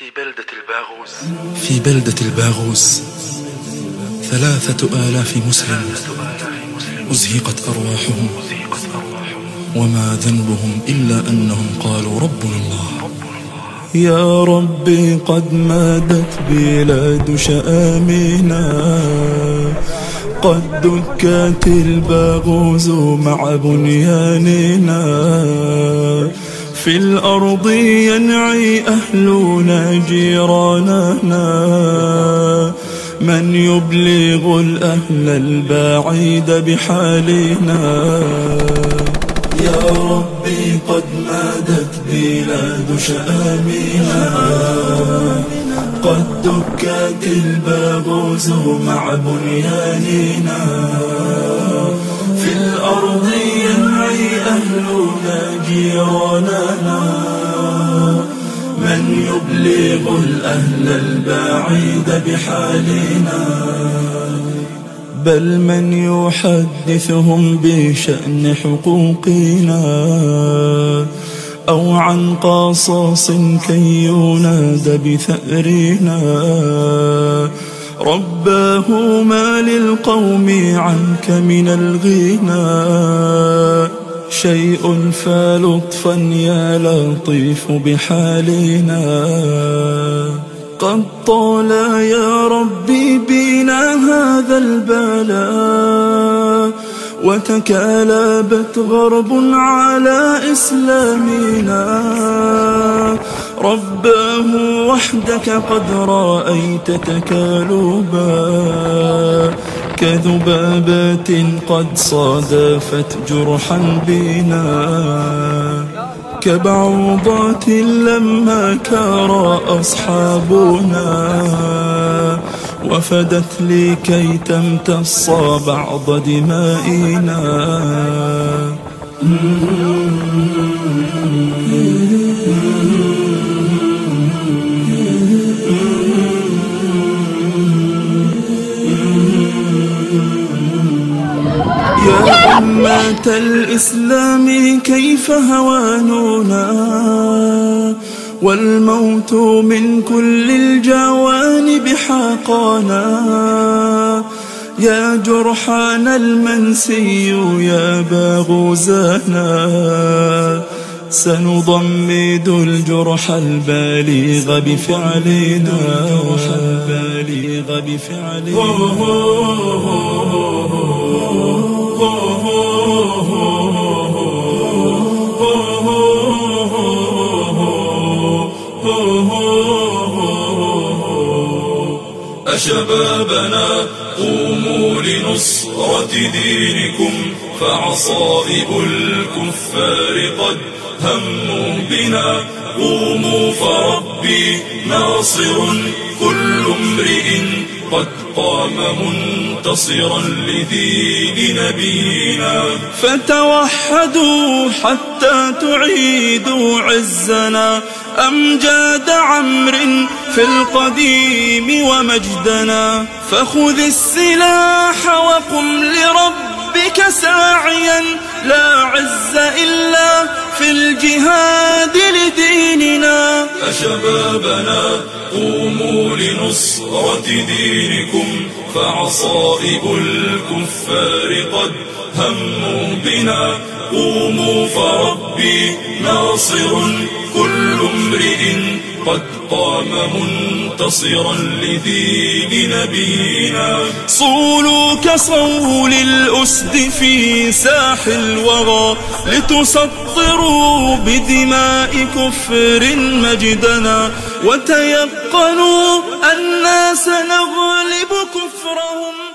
في بلدة الباغوس. في بلدة الباغوس. ثلاثة آلاف مسلم أزهقت أرواحهم. وما ذنبهم إلا أنهم قالوا ربنا الله. يا ربي قد مادت بلاد شآمنا قد دكت الباغوز مع بنياننا. في الأرض ينعي أهلنا جيراننا. من يبلغ الأهل البعيد بحالنا. يا ربي قد مادت بلاد شآمنا. قد دكت الباغوز مع بنياننا. في الأرض أهلنا جيراننا. من يبلغ الأهل البعيد بحالنا. بل من يحدثهم بشأن حقوقنا. أو عن قصاص كي ينادى بثأرنا. رباه ما للقوم عنك من الغنى. شيء فلطفا يا لطيف بحالنا. قد طال يا ربي بنا هذا البلاء وتكالبت غرب على إسلامنا. رباه وحدك قد رأيت تكالبا. كذبابة قد صادفت جرحا بنا. كبعوضات لما كار أصحابنا. وفدت لكي تمتص بعض دمائنا. يا أمة الإسلام كيف هواننا والموت من كل الجوانب حقانا يا جرحان المنسي يا باغوزانا. سنضمد الجرح البالغ بفعلنا. البالغ بفعلنا. أشبابنا قوموا لنصرة دينكم فعصائب الكفار قد هموا بنا. قوموا فربي ناصر كل امرئ قد قام منتصرا لدين نبينا. فتوحدوا حتى تعيدوا عزنا. أمجاد عمر في القديم ومجدنا؟ فخذ السلاح وقم لربك ساعيا. لا عز إلا أشبابنا قوموا لنصرة دينكم فعصائب الكفار قد هموا بنا. قوموا فربي ناصر كل امرئ قد قام منتصرا لدين نبينا. صولوا كصول الأسد في ساح الوغى لتسطروا بدماء كفر مجدنا. وتيقنوا أنا سنغلب كفرهم.